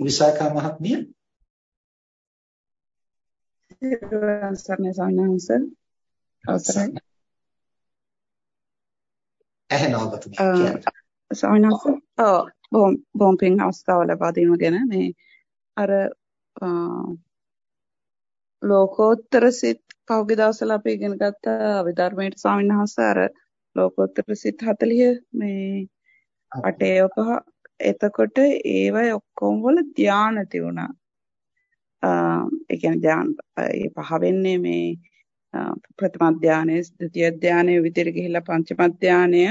විශාඛා මහත්මිය? සරණයි සාමිනාංශ අවසරයි. ඇහෙනවා ඔබතුමී සාමිනාංශ ඔව් බොම් බොම් පින් අවස්ථාව ලබා දීම ගැන මේ අර ලෝකෝත්තර සිත් පහුගිය දවස්වල අපි ඉගෙන ගත්ත විධර්මයේ සාමිනාංශ අර ලෝකෝත්තර සිත් 40 මේ අටේවක එතකොට ඒවයි ඔක්කොම වල ධානය තියුණා. ඒ කියන්නේ ධාන ඒ පහ වෙන්නේ මේ ප්‍රථම ධානය, ද්විතිය ධානය විදිහට ගිහිල්ලා පංචම ධානය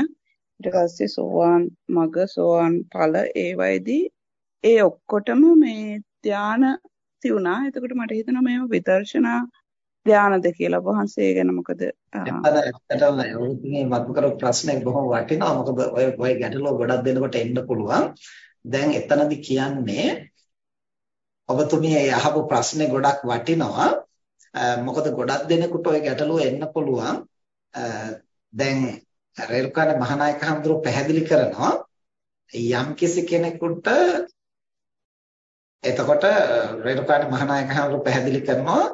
ඊට පස්සේ සෝවාන් මග සෝවාන් ඵල ඒවයිදී ඒ ඔක්කොටම මේ ධාන තියුණා. එතකොට මට හිතෙනවා මේව විදර්ශනා ධානද කියලා. වහන්සේ ගැන මොකද ඇත්තටම ඔයතුමේ මතු කරපු ප්‍රශ්නේ බොහොම වටිනවා. මොකද ඔය ඔය ගැටලුව ගොඩක් දෙනකොට එන්න පුළුවන්. දැන් එතනදි කියන්නේ ඔබතුමිය අහපු ප්‍රශ්නේ ගොඩක් වටිනවා. මොකද ගොඩක් දෙනෙකුට ඔය ගැටලුව එන්න පුළුවන්. දැන් රේරුකාණ මහානායක හඳුරු පැහැදිලි කරනවා යම් කිසි කෙනෙකුට එතකොට රේරුකාණ මහානායක හඳුරු පැහැදිලි කරනවා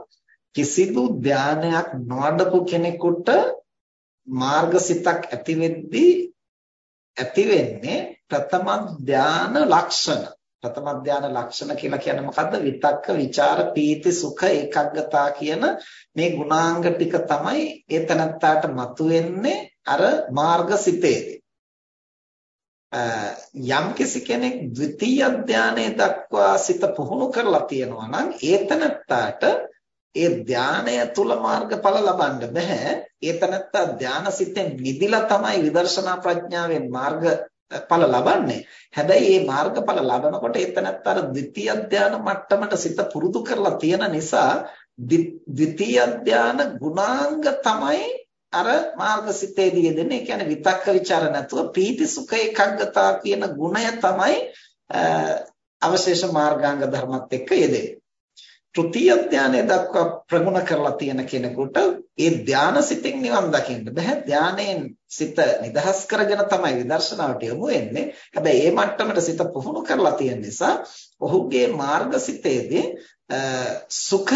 කිසිදු ධානයක් නොවඩපු කෙනෙකුට මාර්ගසිතක් ඇති වෙද්දී ඇති වෙන්නේ ප්‍රථම ධාන ලක්ෂණ. ප්‍රථම ධාන ලක්ෂණ කියලා කියන්නේ මොකද්ද? විතක්ක ਵਿਚාර පීති සුඛ ඒකග්ගතා කියන මේ ගුණාංග ටික තමයි ඒ තනත්තාට මතුවෙන්නේ අර මාර්ගසිතේදී. යම් කිසි කෙනෙක් ද්විතීය ධානයේ දක්වා සිත පුහුණු කරලා තියෙනවා නම් ඒ තනත්තාට ඒ ධානය තුල මාර්ගඵල ලබන්න බෑ. ඒ තනත්තා ධානසිතෙන් නිදිලා තමයි විදර්ශනා ප්‍රඥාවෙන් මාර්ගඵල ලබන්නේ. හැබැයි මේ මාර්ගඵල ලබනකොට ඒ තනත්තා අර ද්විතීය ධාන මට්ටමට සිත පුරුදු කරලා තියෙන නිසා ද්විතීය ධාන ගුණාංග තමයි අර මාර්ගසිතේදී යෙදෙන්නේ. ඒ කියන්නේ විතක්ක ਵਿਚාර නැතුව පීති සුඛ ඒකග්ගතා කියන ගුණය තමයි අවශේෂ මාර්ගාංග ධර්මත් එක්ක යෙදෙන්නේ. තෘතීය ධානය දක්වා ප්‍රගුණ කරලා තියෙන කෙනෙකුට ඒ ධාන සිතෙන් නිවන් දකින්න බෑ ධානයෙන් සිත නිදහස් කරගෙන තමයි විදර්ශනාවට යොමු වෙන්නේ. හැබැයි ඒ මට්ටමට සිත පුහුණු කරලා තියෙන නිසා ඔහුගේ මාර්ගසිතේදී සුඛ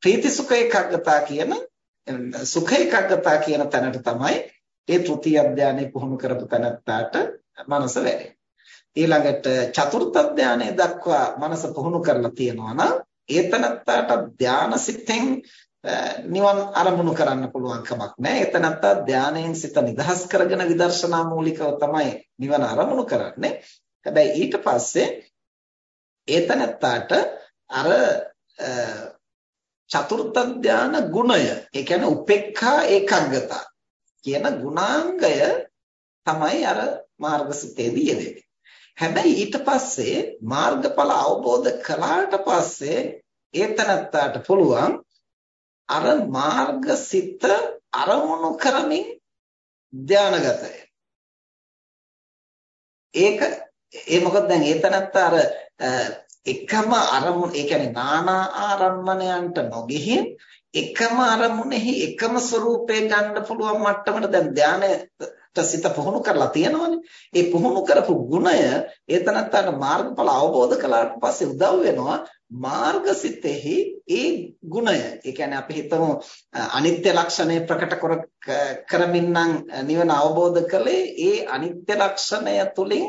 ප්‍රීති සුඛ ඒකාග්‍රතාව කියන සුඛ ඒකාග්‍රතාව කියන තැනට තමයි ඒ තෘතීය ධානය පුහුණු කරපු තැනට මනස වැඩෙන්නේ ඊළඟට චතුර්ථ ධානය දක්වා මනස පුහුණු කරලා තියෙනවා නම් ඒතනත්තාට ධානසිතෙන් නිවන් අරමුණු කරන්න පුළුවන් කමක් නැහැ. ඒතනත්තා ධානයෙන් සිත නිදහස් කරගෙන විදර්ශනා මූලිකව තමයි නිවන අරමුණු කරන්නේ. හැබැයි ඊට පස්සේ ඒතනත්තාට අර චතුර්ථ ධාන ගුණය, ඒ කියන්නේ උපේක්ඛා ඒකාග්‍රතාව කියන ගුණාංගය තමයි අර මාර්ගසිතේදී යෙදෙන්නේ. හැබැයි ඊට පස්සේ මාර්ගඵල අවබෝධ කළාට පස්සේ ඒතනත්තාට පුළුවන් අර මාර්ගසිත අරමුණු කරමින් ධානගතය. ඒක ඒ මොකද දැන් ඒතනත්තා අර එකම අරමුණ ඒ කියන්නේ නානා ආරම්මණයන්ට නොගෙහින් එකම අරමුණෙහි එකම ස්වરૂපේ ගන්න පුළුවන් මට්ටමට දැන් ධානය සිත පුහුණු කරලා තියෙනවනේ. ඒ පුහුණු කරපු ගුණය ඒතනත්තට මාර්ගඵල අවබෝධ කළාට පස්සේ උදව් වෙනවා මාර්ගසිතෙහි ඒ ගුණය. ඒ කියන්නේ අපි හිතමු අනිත්‍ය ලක්ෂණය ප්‍රකට කරමින් නම් නිවන අවබෝධ කළේ ඒ අනිත්‍ය ලක්ෂණය තුලින්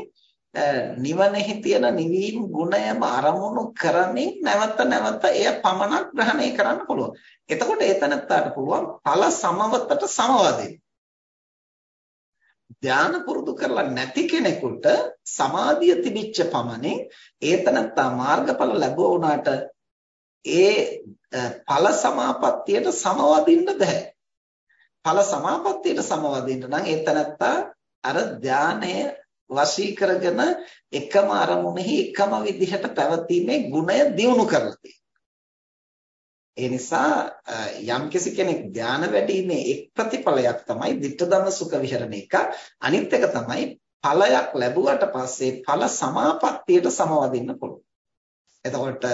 නිවනෙහි තියෙන නිවීම ගුණයම අරමුණු කරමින් නැවත නැවත එය පමණක් ග්‍රහණය කරන්න පුළුවන්. එතකොට ඒතනත්තට පුළුවන් ඵල සමවතට සමවදින්න. ධාන පුරුදු කරලා නැති කෙනෙකුට සමාධිය තිබිච්ච පමණින් ඒතනත්තා මාර්ගඵල ලැබුවා වුණාට ඒ ඵල සමාපත්තියට සමවදින්න බෑ. ඵල සමාපත්තියට සමවදින්න නම් ඒතනත්තා අර ධානය වශී කරගෙන එකම අරමුණෙහි එකම විදිහට පැවතීමේ ගුණය දියුණු කරලා තියෙනවා. ඒ නිසා යම්කිසි කෙනෙක් ධාන වැඩිීමේ එක් ප්‍රතිඵලයක් තමයි ditta dhamma sukha viharana එක. අනිත් එක තමයි ඵලයක් ලැබුවට පස්සේ ඵල සමාපත්තියට සමවදින්න පුළුවන්. එතකොට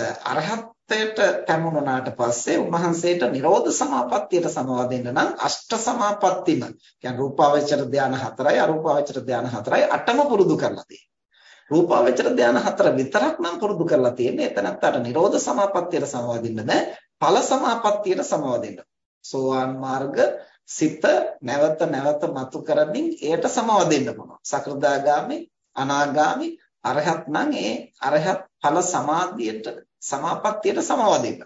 අරහත්ත්වයට පැමුණාට පස්සේ උන්වහන්සේට නිරෝධ සමාපත්තියට සමවදින්න නම් අෂ්ට සමාපත්තිම කියන්නේ රූපාවචර ධාන හතරයි අරූපාවචර ධාන හතරයි අටම පුරුදු කරලා තියෙනවා. රූපාවචර ධානය හතර විතරක් නම් පුරුදු කරලා තියෙන්නේ. එතනත් අර නිරෝධ සමාපත්තියට සමවදින්න බෑ. ඵල සමාපත්තියට සමවදින්න. සෝවාන් මාර්ග සිත නැවත නැවත මතු කරමින් එයට සමවදින්න පුළුවන්. සකෘදාගාමි, අනාගාමි, අරහත් නම් ඒ අරහත් ඵල සමාධියට සමාපත්තියට සමවදින්න.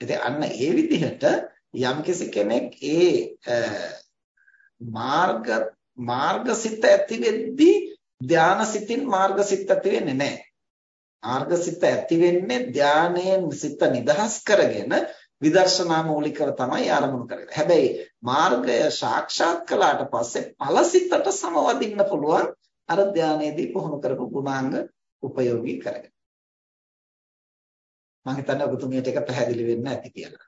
ඉතින් අන්න ඒ විදිහට යම්කිසි කෙනෙක් ඒ මාර්ග මාර්ගසිත ඇති වෙද්දී ධානාසිතින් මාර්ගසිත ඇති වෙන්නේ නැහැ. මාර්ගසිත ඇති වෙන්නේ ධානයෙන් සිත නිදහස් කරගෙන විදර්ශනා මූලිකව තමයි ආරම්භ කරන්නේ. හැබැයි මාර්ගය සාක්ෂාත් කළාට පස්සේ ඵලසිතට සමවදින්න පුළුවන් අර ධානයේදී පුහුණු කරපු ගුණාංග උපයෝගී කරගෙන. මම හිතන්නේ ඔබතුමියට ඒක පැහැදිලි වෙන්න ඇති කියලා.